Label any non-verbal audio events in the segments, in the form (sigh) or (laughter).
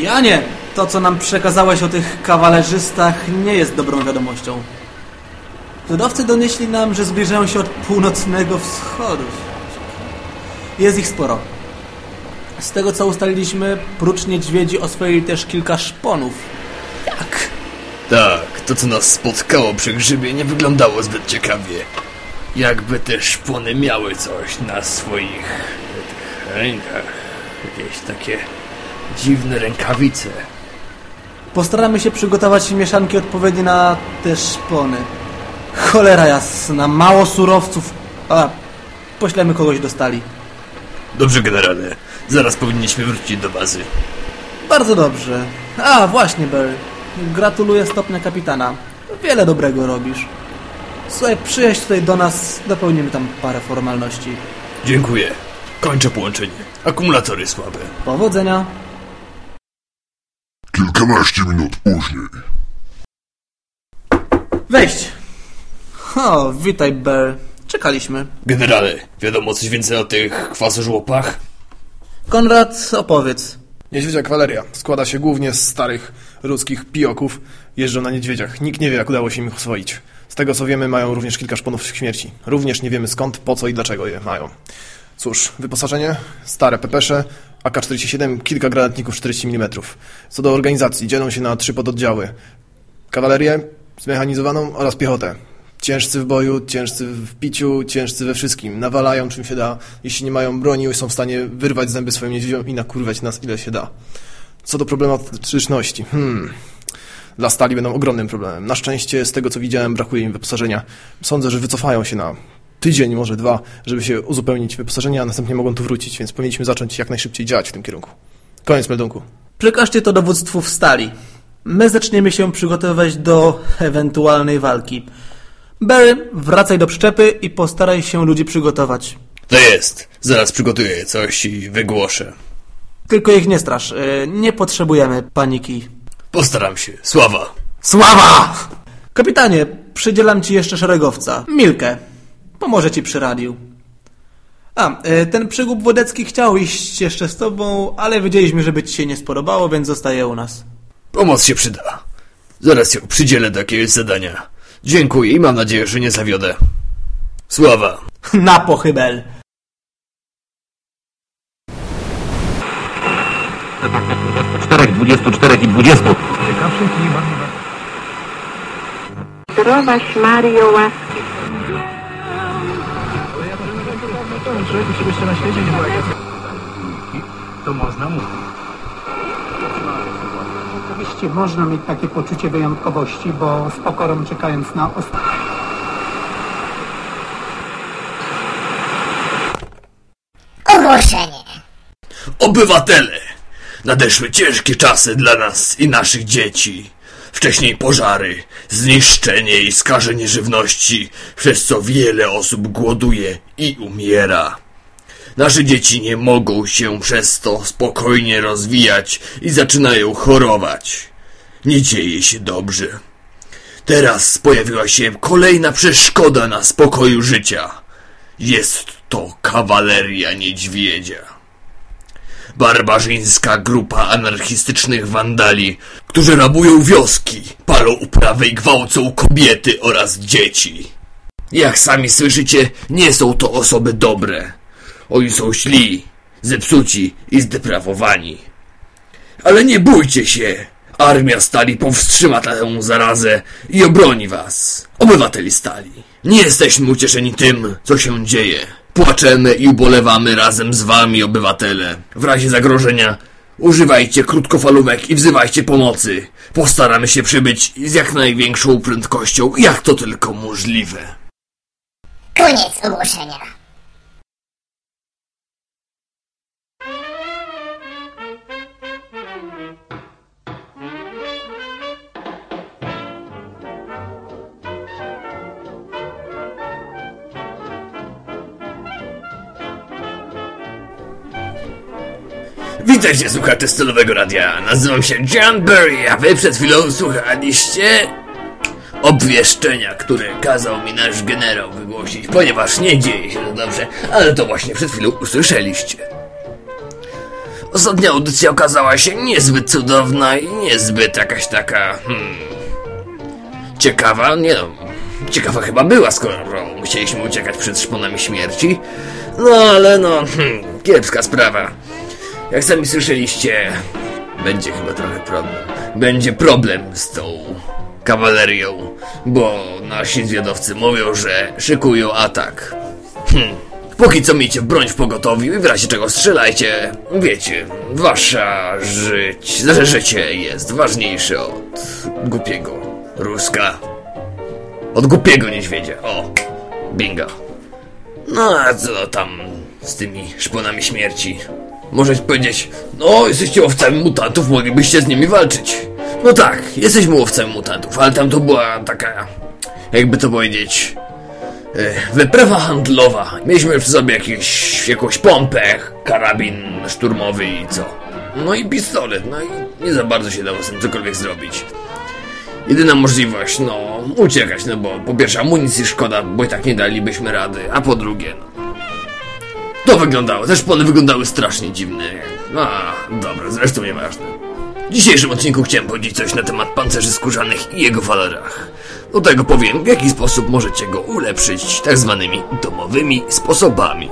Ja nie. To, co nam przekazałeś o tych kawalerzystach, nie jest dobrą wiadomością. Cudowcy donieśli nam, że zbliżają się od północnego wschodu. Jest ich sporo. Z tego, co ustaliliśmy, prócz niedźwiedzi oswoili też kilka szponów. Jak? Tak, to co nas spotkało przy grzybie nie wyglądało zbyt ciekawie. Jakby te szpony miały coś na swoich rękach. Jakieś takie dziwne rękawice. Postaramy się przygotować mieszanki odpowiednie na te szpony. Cholera jasna, mało surowców. A, poślemy kogoś do stali. Dobrze, generale. Zaraz powinniśmy wrócić do bazy. Bardzo dobrze. A, właśnie, Barry. Gratuluję stopnia kapitana. Wiele dobrego robisz. Słuchaj, przyjedź tutaj do nas, dopełnimy tam parę formalności. Dziękuję. Kończę połączenie. Akumulatory słabe. Powodzenia. Kilkanaście minut później. Wejść. O, witaj, Barry. Czekaliśmy. Generale, wiadomo coś więcej o tych kwasożłopach? Konrad, opowiedz. Niedźwiedzia kawaleria składa się głównie z starych ruskich pijoków. Jeżdżą na niedźwiedziach. Nikt nie wie, jak udało się im ich oswoić. Z tego co wiemy, mają również kilka szponów śmierci. Również nie wiemy skąd, po co i dlaczego je mają. Cóż, wyposażenie, stare pepesze, AK-47, kilka granatników 40 mm. Co do organizacji, dzielą się na trzy pododdziały. Kawalerię, zmechanizowaną oraz piechotę. Ciężcy w boju, ciężcy w piciu, ciężcy we wszystkim. Nawalają czym się da. Jeśli nie mają broni, są w stanie wyrwać zęby swoim niedźwiedziom i nakurwać nas ile się da. Co do problematyczności, hmm... Dla stali będą ogromnym problemem. Na szczęście, z tego co widziałem, brakuje im wyposażenia. Sądzę, że wycofają się na tydzień, może dwa, żeby się uzupełnić wyposażenie, a następnie mogą tu wrócić, więc powinniśmy zacząć jak najszybciej działać w tym kierunku. Koniec meldunku. Przekażcie to dowództwu w stali. My zaczniemy się przygotowywać do ewentualnej walki. Barry, wracaj do przyczepy i postaraj się ludzi przygotować. To jest. Zaraz przygotuję coś i wygłoszę. Tylko ich nie strasz. y, Nie potrzebujemy paniki. Postaram się. Sława. Sława! Kapitanie, przydzielam ci jeszcze szeregowca. Milkę. Pomoże ci przy radiu. A, y, ten przygód Wodecki chciał iść jeszcze z tobą, ale wiedzieliśmy, żeby ci się nie spodobało, więc zostaje u nas. Pomoc się przyda. Zaraz ją przydzielę do jakiegoś zadania. Dziękuję i mam nadzieję, że nie zawiodę. Sława. (laughs) Na pochybel! czterech, dwudziestu czterech i dwudziestu. Zdrowaś Mario łaski Oczywiście można mieć takie poczucie wyjątkowości, bo z pokorą czekając na ostatnie. Ogłoszenie. Obywatele! Nadeszły ciężkie czasy dla nas i naszych dzieci. Wcześniej pożary, zniszczenie i skażenie żywności, przez co wiele osób głoduje i umiera. Nasze dzieci nie mogą się przez to spokojnie rozwijać i zaczynają chorować. Nie dzieje się dobrze. Teraz pojawiła się kolejna przeszkoda na spokoju życia. Jest to kawaleria niedźwiedzia. Barbarzyńska grupa anarchistycznych wandali, którzy rabują wioski, palą uprawy i gwałcą kobiety oraz dzieci. Jak sami słyszycie, nie są to osoby dobre. Oni są źli, zepsuci i zdeprawowani. Ale nie bójcie się! Armia Stali powstrzyma tę zarazę i obroni was, obywateli Stali. Nie jesteśmy ucieszeni tym, co się dzieje. Płaczemy i ubolewamy razem z wami, obywatele. W razie zagrożenia używajcie krótkofalówek i wzywajcie pomocy. Postaramy się przybyć z jak największą prędkością, jak to tylko możliwe. Koniec ogłoszenia. Witajcie słuchacze stylowego radia. Nazywam się John Berry, a wy przed chwilą słuchaliście obwieszczenia, które kazał mi nasz generał wygłosić, ponieważ nie dzieje się to dobrze, ale to właśnie przed chwilą usłyszeliście. Ostatnia audycja okazała się niezbyt cudowna i niezbyt jakaś taka... Hmm, ciekawa, nie no... Ciekawa chyba była, skoro musieliśmy uciekać przed szponami śmierci. No ale no, hmm, kiepska sprawa. Jak sami słyszeliście, będzie chyba trochę problem. Będzie problem z tą kawalerią, bo nasi zwiadowcy mówią, że szykują atak. Hmm. Póki co miejcie broń w pogotowiu i w razie czego strzelajcie. Wiecie, wasza żyć, że życie jest ważniejsze od głupiego Ruska. Od głupiego niedźwiedzia. O, bingo. No a co tam z tymi szponami śmierci? Możesz powiedzieć, no jesteście łowcami mutantów, moglibyście z nimi walczyć. No tak, jesteśmy łowcami mutantów, ale tam to była taka, jakby to powiedzieć, e, wyprawa handlowa. Mieliśmy przy sobie jakieś, jakąś pompę, karabin szturmowy i co. No i pistolet, no i nie za bardzo się dało z tym cokolwiek zrobić. Jedyna możliwość, no, uciekać, no bo po pierwsze amunicji szkoda, bo i tak nie dalibyśmy rady, a po drugie, no, wyglądało, te szpony wyglądały strasznie dziwne. A, dobra, zresztą nieważne. W dzisiejszym odcinku chciałem powiedzieć coś na temat pancerzy skórzanych i jego walorach. Do tego powiem, w jaki sposób możecie go ulepszyć tak zwanymi domowymi sposobami.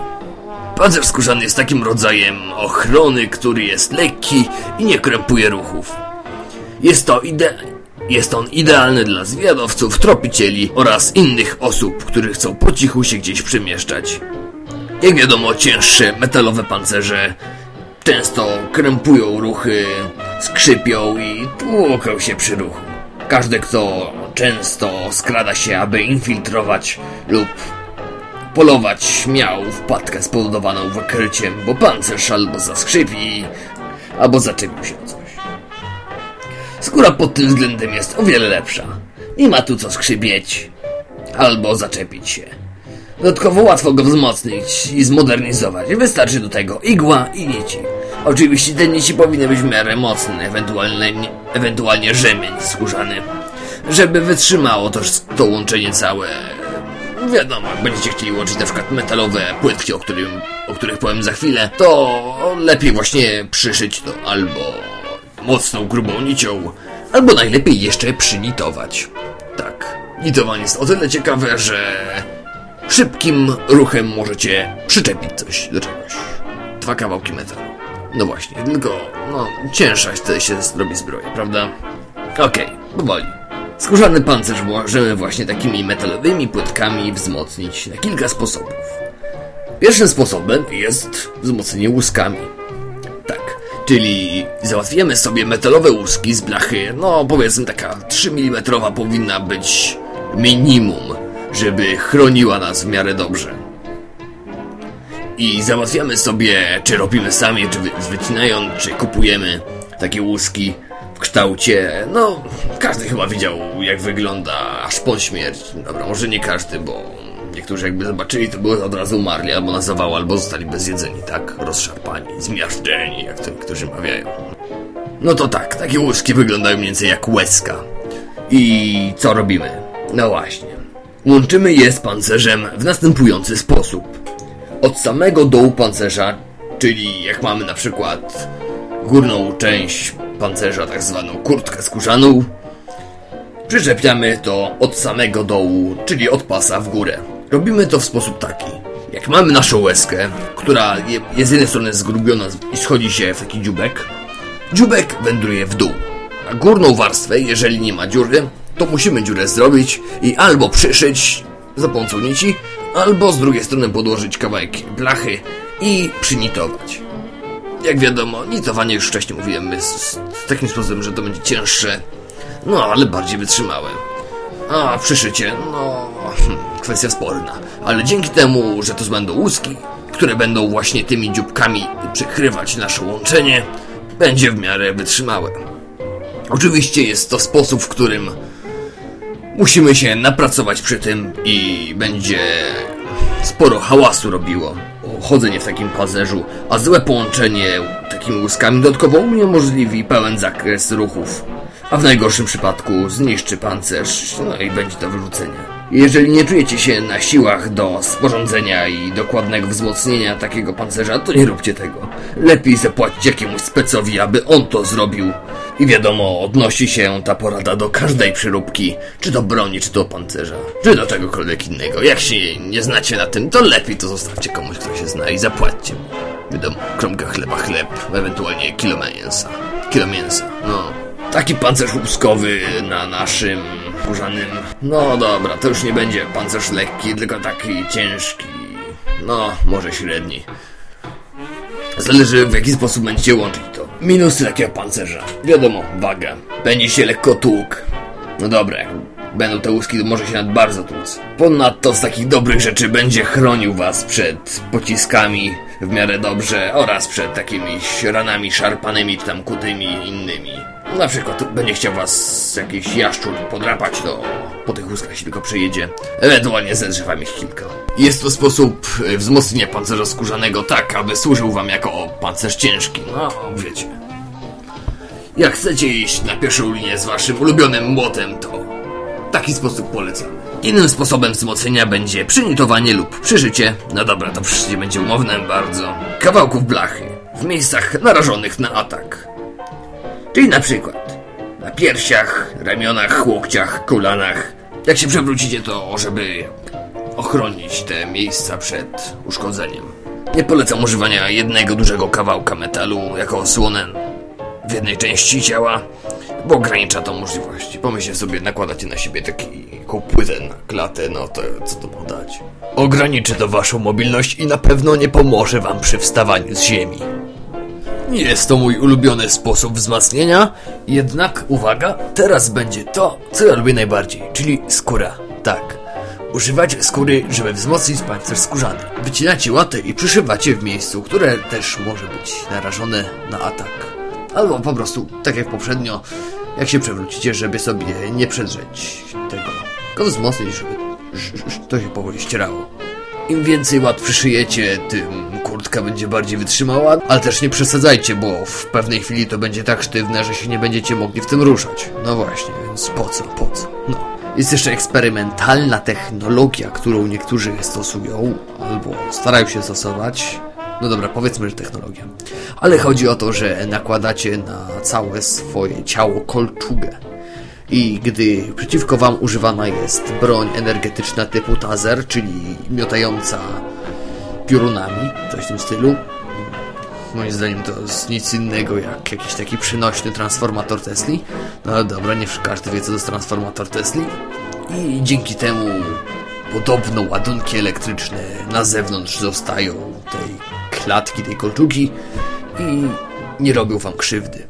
Pancerz skórzany jest takim rodzajem ochrony, który jest lekki i nie krępuje ruchów. Jest to. Jest on idealny dla zwiadowców, tropicieli oraz innych osób, które chcą po cichu się gdzieś przemieszczać. Jak wiadomo, cięższe metalowe pancerze często krępują ruchy, skrzypią i tłuką się przy ruchu. Każdy, kto często skrada się, aby infiltrować lub polować, miał wpadkę spowodowaną wykryciem, bo pancerz albo zaskrzypi, albo zaczepił się o coś. Skóra pod tym względem jest o wiele lepsza. Nie ma tu co skrzypieć albo zaczepić się. Dodatkowo łatwo go wzmocnić i zmodernizować. Wystarczy do tego igła i nici. Oczywiście te nici powinny być w miarę mocne, ewentualnie, ewentualnie rzemień skórzany, żeby wytrzymało to, to łączenie całe. Wiadomo, jak będziecie chcieli łączyć na przykład metalowe płytki, o, którym, o których powiem za chwilę, to lepiej właśnie przyszyć to albo mocną, grubą nicią, albo najlepiej jeszcze przynitować. Tak, nitowanie jest o tyle ciekawe, że szybkim ruchem możecie przyczepić coś do czegoś. Dwa kawałki metalu. No właśnie, tylko, no, cięższa się robi zbroja, prawda? Okej, powoli. Skórzany pancerz możemy właśnie takimi metalowymi płytkami wzmocnić na kilka sposobów. Pierwszym sposobem jest wzmocnienie łuskami. Tak, czyli załatwiamy sobie metalowe łuski z blachy, no powiedzmy taka 3 mm powinna być minimum, żeby chroniła nas w miarę dobrze. I załatwiamy sobie, czy robimy sami, czy wy- wycinając, czy kupujemy takie łuski w kształcie. No, każdy chyba widział, jak wygląda szpon śmierć. Dobra, może nie każdy, bo niektórzy jakby zobaczyli, to były od razu umarli, albo na zawał, albo zostali bezjedzeni, tak? Rozszarpani, zmiażdżeni, jak to niektórzy mawiają. No to tak, takie łuski wyglądają mniej więcej jak łezka. I co robimy? No właśnie. Łączymy je z pancerzem w następujący sposób. Od samego dołu pancerza, czyli jak mamy na przykład górną część pancerza, tak zwaną kurtkę skórzaną, przyczepiamy to od samego dołu, czyli od pasa w górę. Robimy to w sposób taki. Jak mamy naszą łezkę, która je- jest z jednej strony zgrubiona i schodzi się w taki dziubek, dziubek wędruje w dół. A górną warstwę, jeżeli nie ma dziury, to musimy dziurę zrobić i albo przyszyć za pomocą nici, albo z drugiej strony podłożyć kawałek blachy i przynitować. Jak wiadomo, nitowanie już wcześniej mówiłem jest z takim sposobem, że to będzie cięższe, no ale bardziej wytrzymałe. A przyszycie, no, hmm, kwestia sporna. Ale dzięki temu, że to będą łuski, które będą właśnie tymi dzióbkami przykrywać nasze łączenie, będzie w miarę wytrzymałe. Oczywiście jest to sposób, w którym musimy się napracować przy tym i będzie sporo hałasu robiło. Chodzenie w takim pancerzu, a złe połączenie takimi łuskami dodatkowo uniemożliwi pełen zakres ruchów, a w najgorszym przypadku zniszczy pancerz, no i będzie do wyrzucenia. Jeżeli nie czujecie się na siłach do sporządzenia i dokładnego wzmocnienia takiego pancerza, to nie róbcie tego. Lepiej zapłacić jakiemuś specowi, aby on to zrobił. I wiadomo, odnosi się ta porada do każdej przyróbki, czy do broni, czy do pancerza, czy do czegokolwiek innego. Jak się nie znacie na tym, to lepiej to zostawcie komuś, kto się zna i zapłaćcie mu. Wiadomo, kromka chleba, chleb, ewentualnie kilo mięsa. Kilo mięsa, no. Taki pancerz łuskowy na naszym skórzanym. No dobra, to już nie będzie pancerz lekki, tylko taki ciężki. No, może średni. Zależy w jaki sposób będziecie łączyć to. Minusy takiego pancerza. Wiadomo, waga. Będzie się lekko tłuk. No dobra, będą te łuski, to może się nawet bardzo tłuc. Ponadto z takich dobrych rzeczy będzie chronił was przed pociskami w miarę dobrze oraz przed takimiś ranami szarpanymi czy tam kutymi innymi. Na przykład będzie chciał was jakiś jaszczur podrapać, to po tych łuskach się tylko przejedzie. Ewentualnie zedrze wam ich kilka. Jest to sposób y, wzmocnienia pancerza skórzanego tak, aby służył wam jako pancerz ciężki. No, wiecie. Jak chcecie iść na pierwszą linię z waszym ulubionym młotem, to taki sposób polecam. Innym sposobem wzmocnienia będzie przynitowanie lub przyszycie. No dobra, to przyszycie będzie umowne bardzo. Kawałków blachy w miejscach narażonych na atak. Czyli na przykład na piersiach, ramionach, łokciach, kolanach. Jak się przewrócicie, to żeby ochronić te miejsca przed uszkodzeniem. Nie polecam używania jednego dużego kawałka metalu jako osłonę w jednej części ciała, bo ogranicza to możliwości. Pomyślcie sobie, nakładacie na siebie taką płytę na klatę, no to co to ma dać? Ograniczy to waszą mobilność i na pewno nie pomoże wam przy wstawaniu z ziemi. Nie jest to mój ulubiony sposób wzmacnienia, jednak uwaga, teraz będzie to, co ja lubię najbardziej, czyli skóra. Tak. Używacie skóry, żeby wzmocnić pancerz skórzany. Wycinacie łatę i przyszywacie w miejscu, które też może być narażone na atak. Albo po prostu, tak jak poprzednio, jak się przewrócicie, żeby sobie nie przedrzeć tego. Tylko wzmocnić, żeby to się powoli ścierało. Im więcej łat przyszyjecie, tym kurtka będzie bardziej wytrzymała, ale też nie przesadzajcie, bo w pewnej chwili to będzie tak sztywne, że się nie będziecie mogli w tym ruszać. No właśnie, więc po co, po co? No. Jest jeszcze eksperymentalna technologia, którą niektórzy stosują, albo starają się stosować. No dobra, powiedzmy, że technologia. Ale chodzi o to, że nakładacie na całe swoje ciało kolczugę. I gdy przeciwko wam używana jest broń energetyczna typu taser, czyli miotająca piorunami, coś w tym stylu, moim zdaniem to jest nic innego jak jakiś taki przynośny transformator Tesli. No ale dobra, nie każdy wie co to jest transformator Tesli. I dzięki temu podobno ładunki elektryczne na zewnątrz zostają tej klatki, tej kolczugi i nie robią wam krzywdy.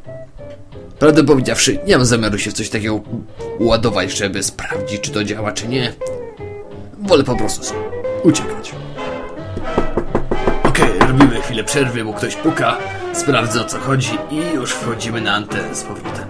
Prawdę powiedziawszy, nie mam zamiaru się w coś takiego ładować, żeby sprawdzić, czy to działa, czy nie. Wolę po prostu uciekać. Okej, robimy chwilę przerwy, bo ktoś puka, sprawdzę o co chodzi i już wchodzimy na antenę z powrotem.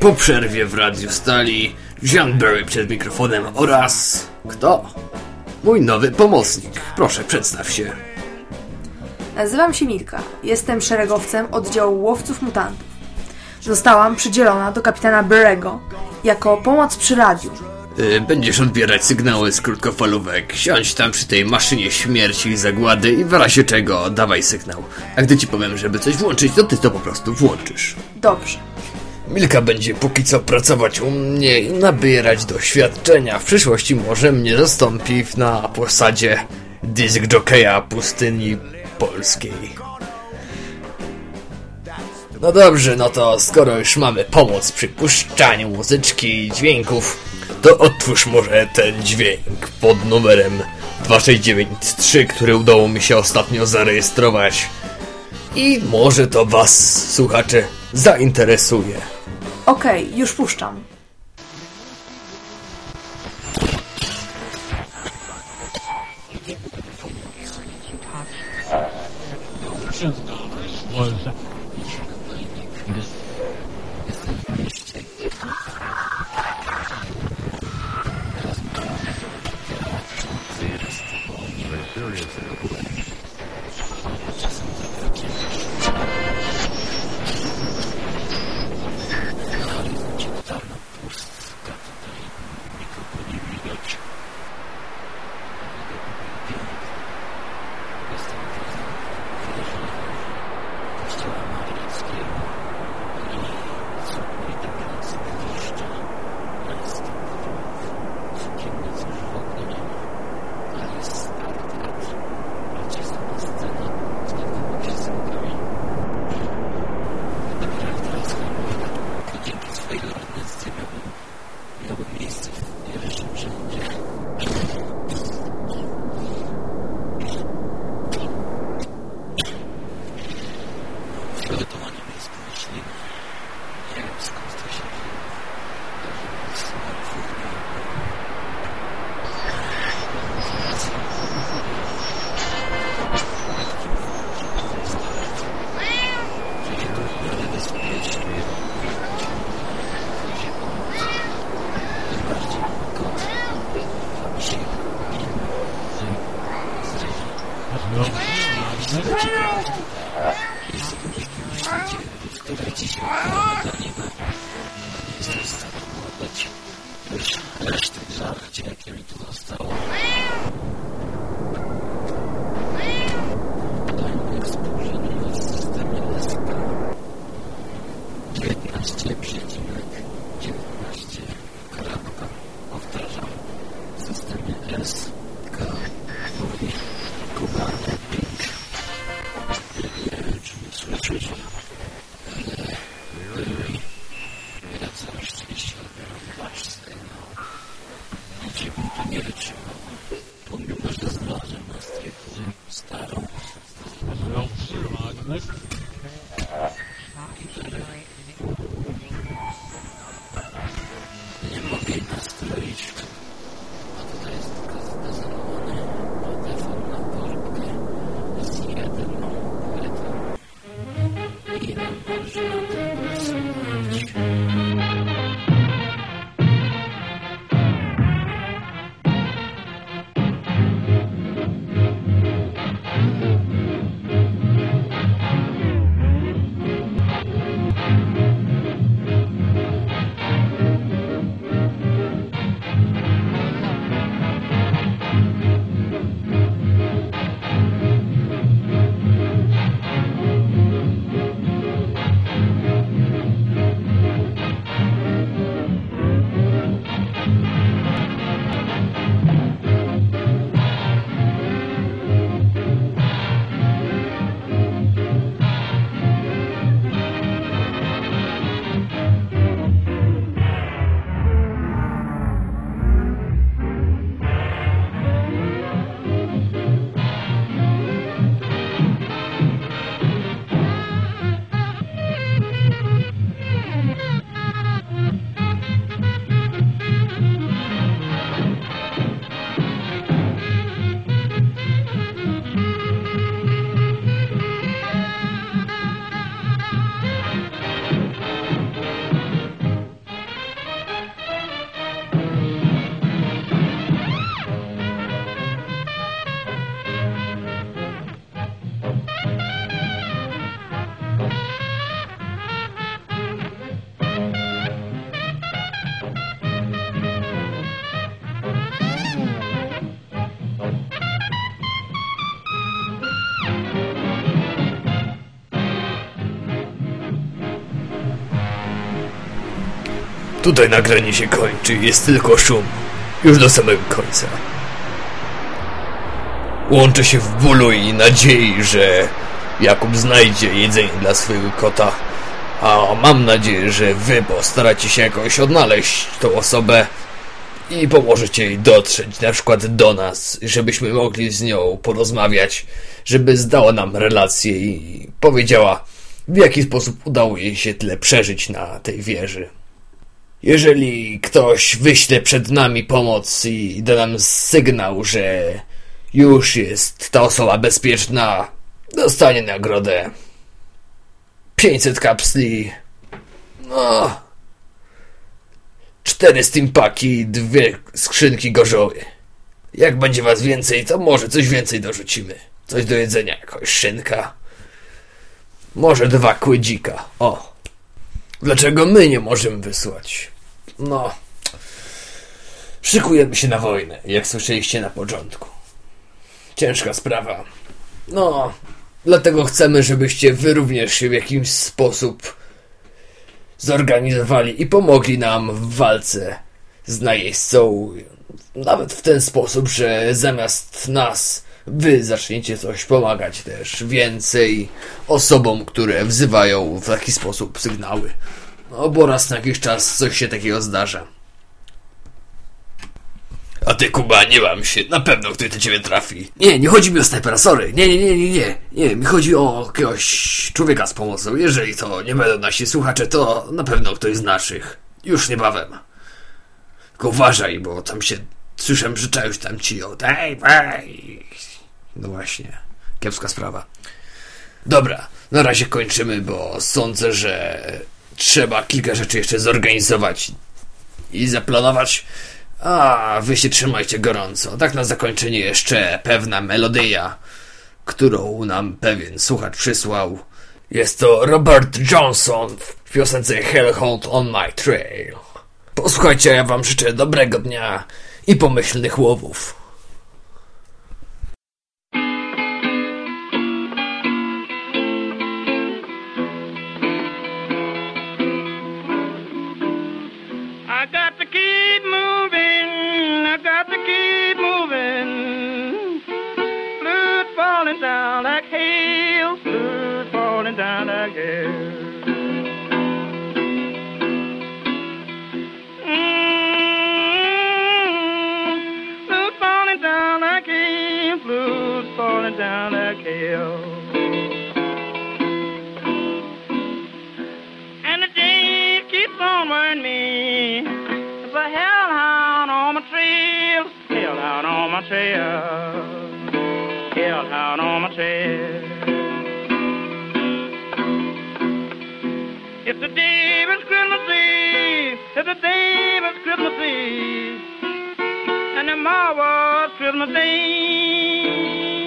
Po przerwie w Radiu Stali, Jean Barry przed mikrofonem oraz... Kto? Mój nowy pomocnik. Proszę, przedstaw się. Nazywam się Milka. Jestem szeregowcem oddziału łowców mutantów. Zostałam przydzielona do kapitana Berego jako pomoc przy radiu. Y, Będziesz odbierać sygnały z krótkofalówek. Siądź tam przy tej maszynie śmierci i zagłady i w razie czego dawaj sygnał. A gdy ci powiem, żeby coś włączyć, to ty to po prostu włączysz. Dobrze. Milka będzie póki co pracować u mnie i nabierać doświadczenia. W przyszłości może mnie zastąpi na posadzie disk jockeya pustyni polskiej. No dobrze, no to skoro już mamy pomoc przy puszczaniu muzyczki i dźwięków, to otwórz może ten dźwięk pod numerem 2693, który udało mi się ostatnio zarejestrować. I może to was, słuchacze, zainteresuje. Okej, już puszczam. Tutaj nagranie się kończy, jest tylko szum. Już do samego końca. Łączę się w bólu i nadziei, że Jakub znajdzie jedzenie dla swojego kota. A mam nadzieję, że wy postaracie się jakoś odnaleźć tą osobę i pomożecie jej dotrzeć na przykład do nas, żebyśmy mogli z nią porozmawiać, żeby zdała nam relację i powiedziała, w jaki sposób udało jej się tyle przeżyć na tej wieży. Jeżeli ktoś wyśle przed nami pomoc i da nam sygnał, że już jest ta osoba bezpieczna, dostanie nagrodę. 500 kapsli. No. Cztery steampaki dwie skrzynki gorzoły. Jak będzie was więcej, to może coś więcej dorzucimy. Coś do jedzenia, jakąś szynka. Może dwa kłydzika. O. Dlaczego my nie możemy wysłać? No. Szykujemy się na wojnę, jak słyszeliście na początku. Ciężka sprawa. No, dlatego chcemy, żebyście wy również się w jakiś sposób zorganizowali i pomogli nam w walce z najeźdźcą. Nawet w ten sposób, że zamiast nas wy zaczniecie coś pomagać też więcej osobom, które wzywają w taki sposób sygnały. No bo raz na jakiś czas coś się takiego zdarza. A ty, Kuba, nie mam się. Na pewno ktoś do ciebie trafi. Nie, nie chodzi mi o snajpera, sorry. Nie, nie, nie, nie, nie. Nie, mi chodzi o jakiegoś człowieka z pomocą. Jeżeli to nie będą nasi słuchacze, to na pewno ktoś z naszych. Już niebawem. Tylko uważaj, bo tam się... Słyszę, że czegoś tam ci o... Daj, daj. No właśnie. Kiepska sprawa. Dobra, na razie kończymy, bo sądzę, że trzeba kilka rzeczy jeszcze zorganizować i zaplanować. A, wy się trzymajcie gorąco. Tak na zakończenie jeszcze pewna melodia, którą nam pewien słuchacz przysłał. Jest to Robert Johnson w piosence Hellhound on My Trail. Posłuchajcie, ja wam życzę dobrego dnia i pomyślnych łowów. sound like hate. Day.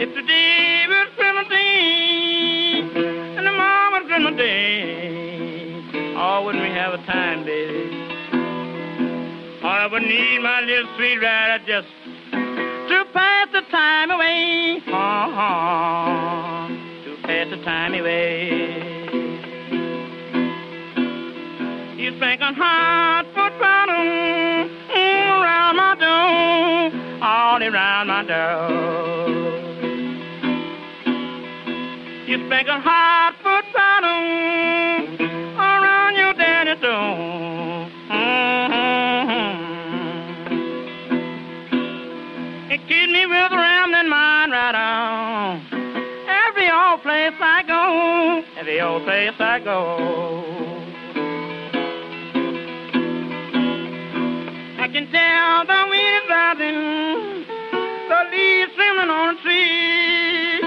It's the day Christmas Eve. And tomorrow's Christmas Day. Oh, wouldn't we have a time, baby? Oh, I would need my little sweet rider just to pass the time away. Oh, to pass the time away. You think I'm hot all around my door. You spank a hot foot bottom around your daddy's door. Mm-hmm. It keeps me with a rambling mind right on. Every old place I go, every old place I go. I can tell the wind is rising, Sailing on the tree,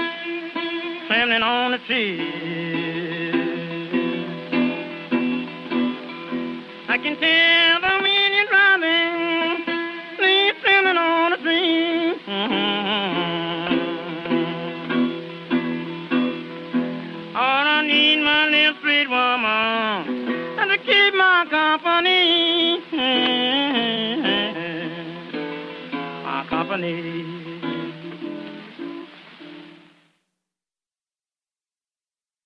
sailing on the tree. I can tell by me.